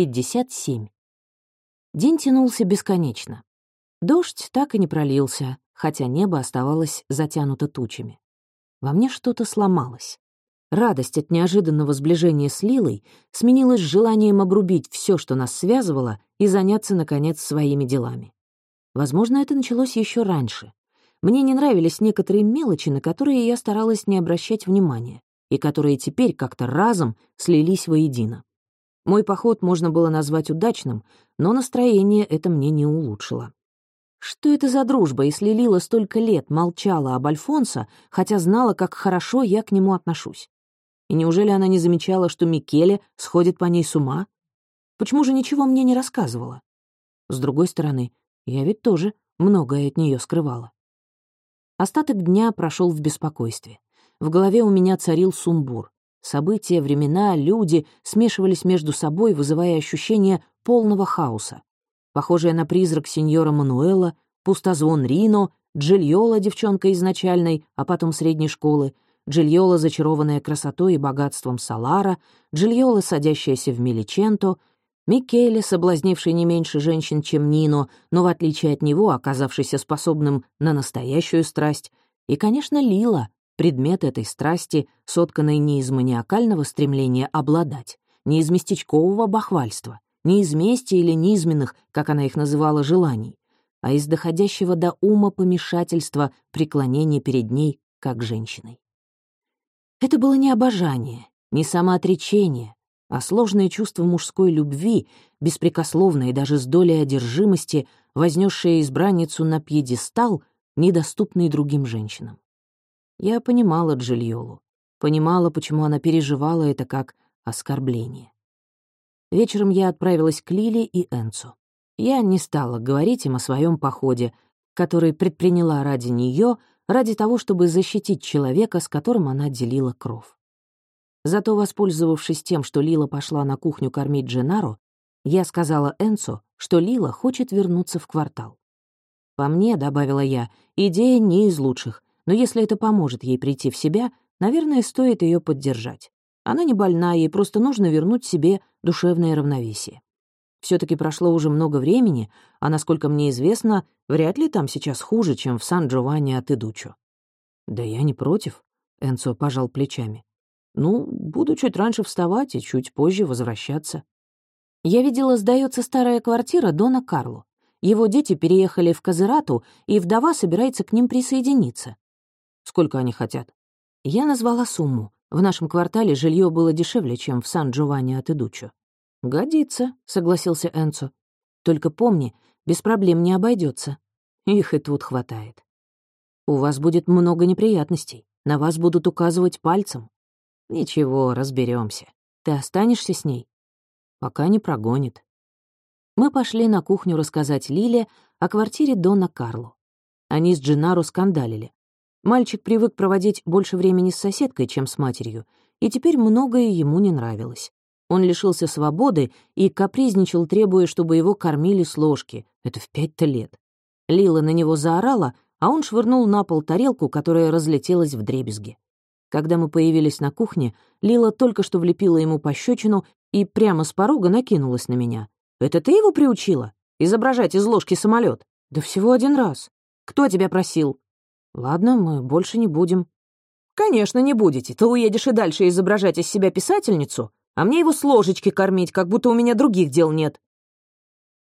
57. День тянулся бесконечно. Дождь так и не пролился, хотя небо оставалось затянуто тучами. Во мне что-то сломалось. Радость от неожиданного сближения с Лилой сменилась желанием обрубить все, что нас связывало, и заняться, наконец, своими делами. Возможно, это началось еще раньше. Мне не нравились некоторые мелочи, на которые я старалась не обращать внимания, и которые теперь как-то разом слились воедино. Мой поход можно было назвать удачным, но настроение это мне не улучшило. Что это за дружба, если Лила столько лет молчала об Альфонсо, хотя знала, как хорошо я к нему отношусь? И неужели она не замечала, что Микеле сходит по ней с ума? Почему же ничего мне не рассказывала? С другой стороны, я ведь тоже многое от нее скрывала. Остаток дня прошел в беспокойстве. В голове у меня царил сумбур. События, времена, люди смешивались между собой, вызывая ощущение полного хаоса. Похожая на призрак сеньора Мануэла, пустозвон Рино, Джильола, девчонка изначальной, а потом средней школы, Джильола, зачарованная красотой и богатством Салара, Джильола, садящаяся в Меличенто, Микеле, соблазнивший не меньше женщин, чем Нино, но в отличие от него оказавшийся способным на настоящую страсть, и, конечно, Лила, предмет этой страсти, сотканной не из маниакального стремления обладать, не из местечкового бахвальства, не из мести или низменных, как она их называла, желаний, а из доходящего до ума помешательства преклонения перед ней как женщиной. Это было не обожание, не самоотречение, а сложное чувство мужской любви, беспрекословное даже с долей одержимости, вознесшее избранницу на пьедестал, недоступный другим женщинам. Я понимала Джильолу, понимала, почему она переживала это как оскорбление. Вечером я отправилась к Лиле и Энцу. Я не стала говорить им о своем походе, который предприняла ради нее, ради того, чтобы защитить человека, с которым она делила кров. Зато, воспользовавшись тем, что Лила пошла на кухню кормить Дженаро, я сказала Энцу, что Лила хочет вернуться в квартал. «По мне», — добавила я, — «идея не из лучших, но если это поможет ей прийти в себя, наверное, стоит ее поддержать. Она не больна, ей просто нужно вернуть себе душевное равновесие. все таки прошло уже много времени, а, насколько мне известно, вряд ли там сейчас хуже, чем в Сан-Джованни от Идучо. «Да я не против», — Энцо пожал плечами. «Ну, буду чуть раньше вставать и чуть позже возвращаться». Я видела, сдается старая квартира Дона Карло. Его дети переехали в Казерату, и вдова собирается к ним присоединиться. Сколько они хотят? Я назвала сумму. В нашем квартале жилье было дешевле, чем в Сан-Джованни от Идучо. «Годится», — согласился Энцо. «Только помни, без проблем не обойдется. Их и тут хватает. У вас будет много неприятностей. На вас будут указывать пальцем. Ничего, разберемся. Ты останешься с ней? Пока не прогонит. Мы пошли на кухню рассказать Лиле о квартире Дона Карло. Они с Дженаро скандалили. Мальчик привык проводить больше времени с соседкой, чем с матерью, и теперь многое ему не нравилось. Он лишился свободы и капризничал, требуя, чтобы его кормили с ложки. Это в пять-то лет. Лила на него заорала, а он швырнул на пол тарелку, которая разлетелась в дребезги. Когда мы появились на кухне, Лила только что влепила ему пощечину и прямо с порога накинулась на меня. «Это ты его приучила? Изображать из ложки самолет? Да всего один раз. Кто тебя просил?» «Ладно, мы больше не будем». «Конечно, не будете. Ты уедешь и дальше изображать из себя писательницу, а мне его с ложечки кормить, как будто у меня других дел нет».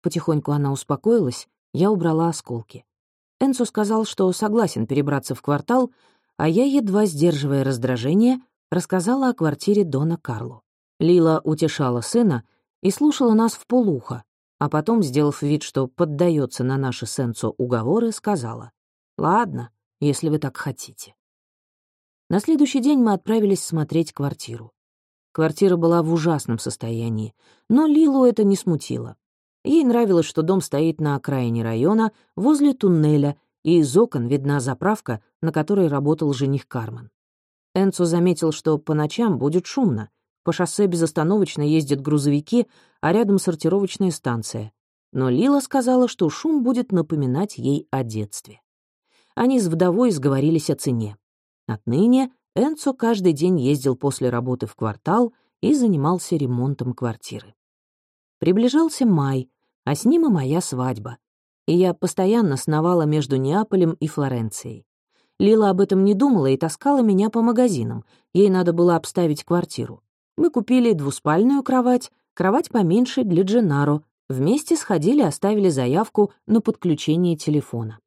Потихоньку она успокоилась, я убрала осколки. Энсу сказал, что согласен перебраться в квартал, а я, едва сдерживая раздражение, рассказала о квартире Дона Карло. Лила утешала сына и слушала нас в полухо, а потом, сделав вид, что поддается на наши с Энцо уговоры, сказала, «Ладно, если вы так хотите. На следующий день мы отправились смотреть квартиру. Квартира была в ужасном состоянии, но Лилу это не смутило. Ей нравилось, что дом стоит на окраине района, возле туннеля, и из окон видна заправка, на которой работал жених Кармен. Энцо заметил, что по ночам будет шумно. По шоссе безостановочно ездят грузовики, а рядом сортировочная станция. Но Лила сказала, что шум будет напоминать ей о детстве они с вдовой сговорились о цене. Отныне Энцо каждый день ездил после работы в квартал и занимался ремонтом квартиры. Приближался май, а с ним и моя свадьба. И я постоянно сновала между Неаполем и Флоренцией. Лила об этом не думала и таскала меня по магазинам. Ей надо было обставить квартиру. Мы купили двуспальную кровать, кровать поменьше для Дженаро. Вместе сходили, оставили заявку на подключение телефона.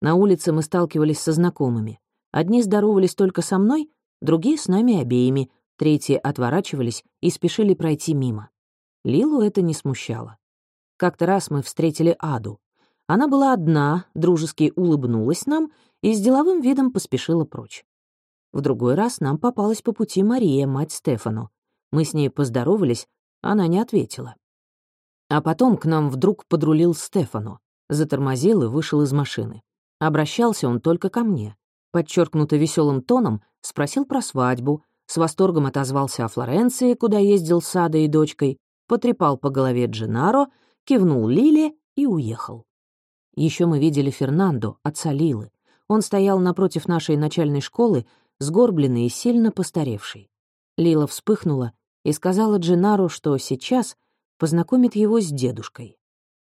На улице мы сталкивались со знакомыми. Одни здоровались только со мной, другие — с нами обеими, третьи отворачивались и спешили пройти мимо. Лилу это не смущало. Как-то раз мы встретили Аду. Она была одна, дружески улыбнулась нам и с деловым видом поспешила прочь. В другой раз нам попалась по пути Мария, мать Стефану. Мы с ней поздоровались, она не ответила. А потом к нам вдруг подрулил Стефану, затормозил и вышел из машины. Обращался он только ко мне. Подчеркнуто веселым тоном спросил про свадьбу, с восторгом отозвался о Флоренции, куда ездил с Адой и дочкой, потрепал по голове Дженаро, кивнул Лиле и уехал. Еще мы видели Фернандо, отца Лилы. Он стоял напротив нашей начальной школы, сгорбленный и сильно постаревший. Лила вспыхнула и сказала Дженару, что сейчас познакомит его с дедушкой.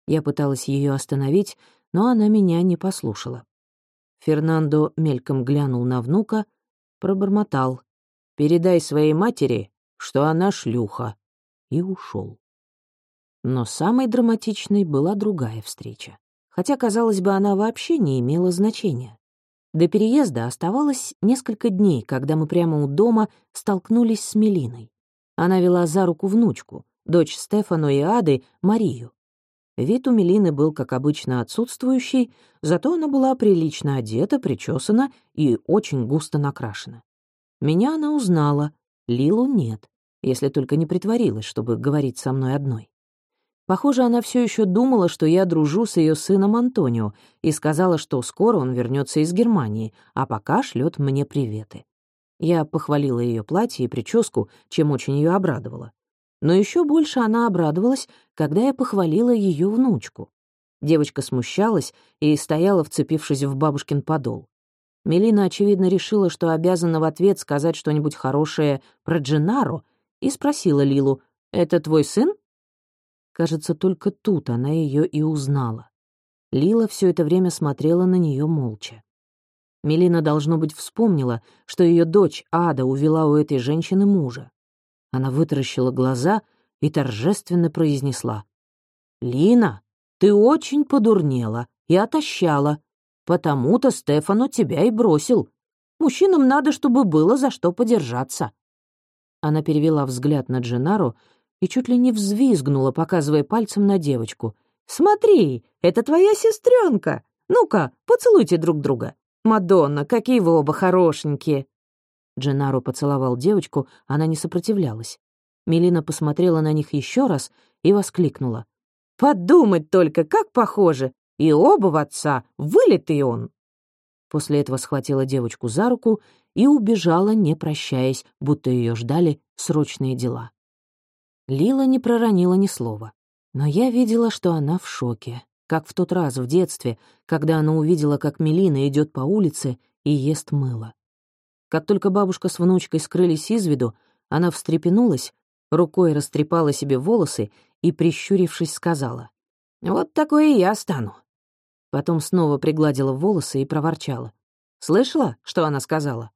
Я пыталась ее остановить, но она меня не послушала. Фернандо мельком глянул на внука, пробормотал. «Передай своей матери, что она шлюха», и ушел. Но самой драматичной была другая встреча. Хотя, казалось бы, она вообще не имела значения. До переезда оставалось несколько дней, когда мы прямо у дома столкнулись с Мелиной. Она вела за руку внучку, дочь Стефану и Ады, Марию. Вид у Мелины был, как обычно, отсутствующий, зато она была прилично одета, причесана и очень густо накрашена. Меня она узнала, Лилу нет, если только не притворилась, чтобы говорить со мной одной. Похоже, она все еще думала, что я дружу с ее сыном Антонио, и сказала, что скоро он вернется из Германии, а пока шлет мне приветы. Я похвалила ее платье и прическу, чем очень ее обрадовала. Но еще больше она обрадовалась, когда я похвалила ее внучку. Девочка смущалась и стояла, вцепившись в бабушкин подол. Мелина, очевидно, решила, что обязана в ответ сказать что-нибудь хорошее про Дженаро, и спросила Лилу, «Это твой сын?» Кажется, только тут она ее и узнала. Лила все это время смотрела на нее молча. Мелина, должно быть, вспомнила, что ее дочь Ада увела у этой женщины мужа. Она вытаращила глаза и торжественно произнесла. «Лина, ты очень подурнела и отощала. Потому-то Стефану тебя и бросил. Мужчинам надо, чтобы было за что подержаться». Она перевела взгляд на Дженару и чуть ли не взвизгнула, показывая пальцем на девочку. «Смотри, это твоя сестренка. Ну-ка, поцелуйте друг друга. Мадонна, какие вы оба хорошенькие!» Дженаро поцеловал девочку, она не сопротивлялась. Мелина посмотрела на них еще раз и воскликнула. «Подумать только, как похоже! И оба в отца, вылитый он!» После этого схватила девочку за руку и убежала, не прощаясь, будто ее ждали срочные дела. Лила не проронила ни слова, но я видела, что она в шоке, как в тот раз в детстве, когда она увидела, как Мелина идет по улице и ест мыло. Как только бабушка с внучкой скрылись из виду, она встрепенулась, рукой растрепала себе волосы и, прищурившись, сказала, «Вот такое и я стану». Потом снова пригладила волосы и проворчала. «Слышала, что она сказала?»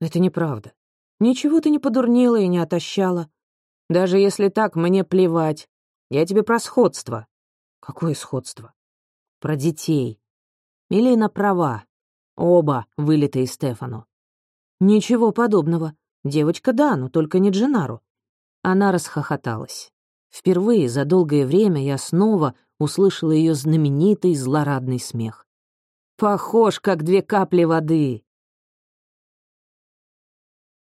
«Это неправда. Ничего ты не подурнела и не отощала. Даже если так, мне плевать. Я тебе про сходство». «Какое сходство?» «Про детей. Милена права. Оба вылитые Стефану. «Ничего подобного. Девочка, да, но только не Дженару». Она расхохоталась. Впервые за долгое время я снова услышала ее знаменитый злорадный смех. «Похож, как две капли воды.